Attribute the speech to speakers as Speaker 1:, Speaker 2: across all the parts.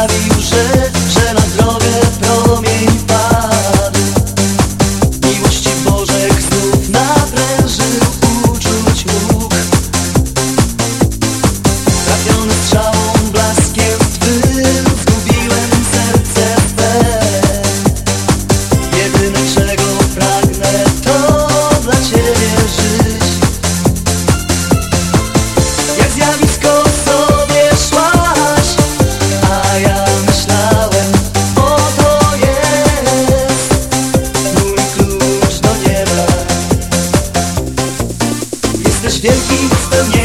Speaker 1: love you. Święty spełnienie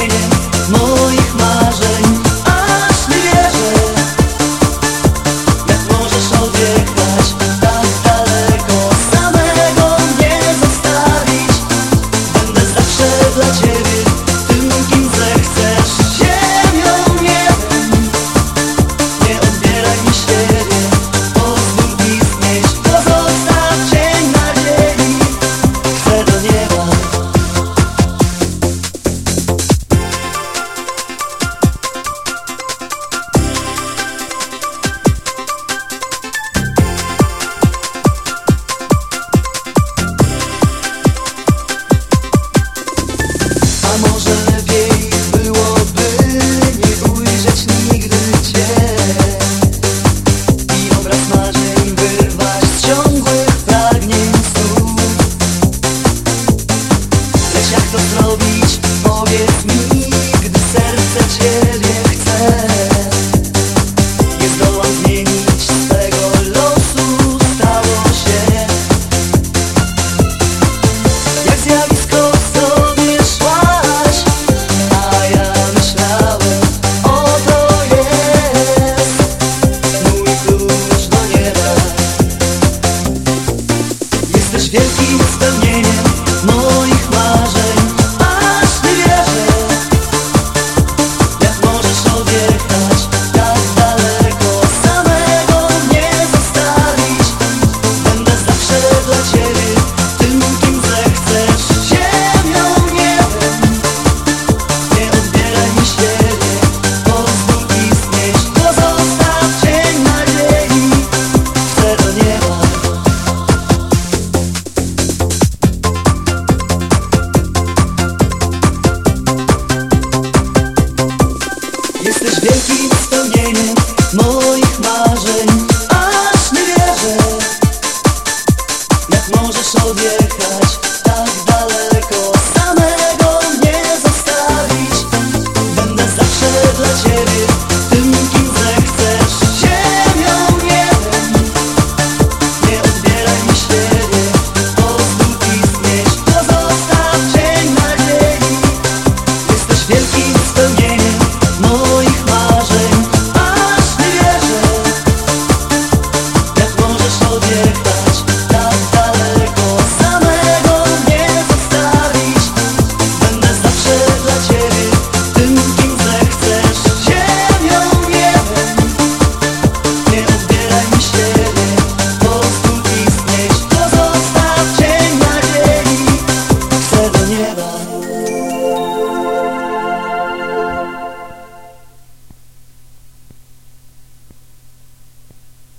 Speaker 1: slow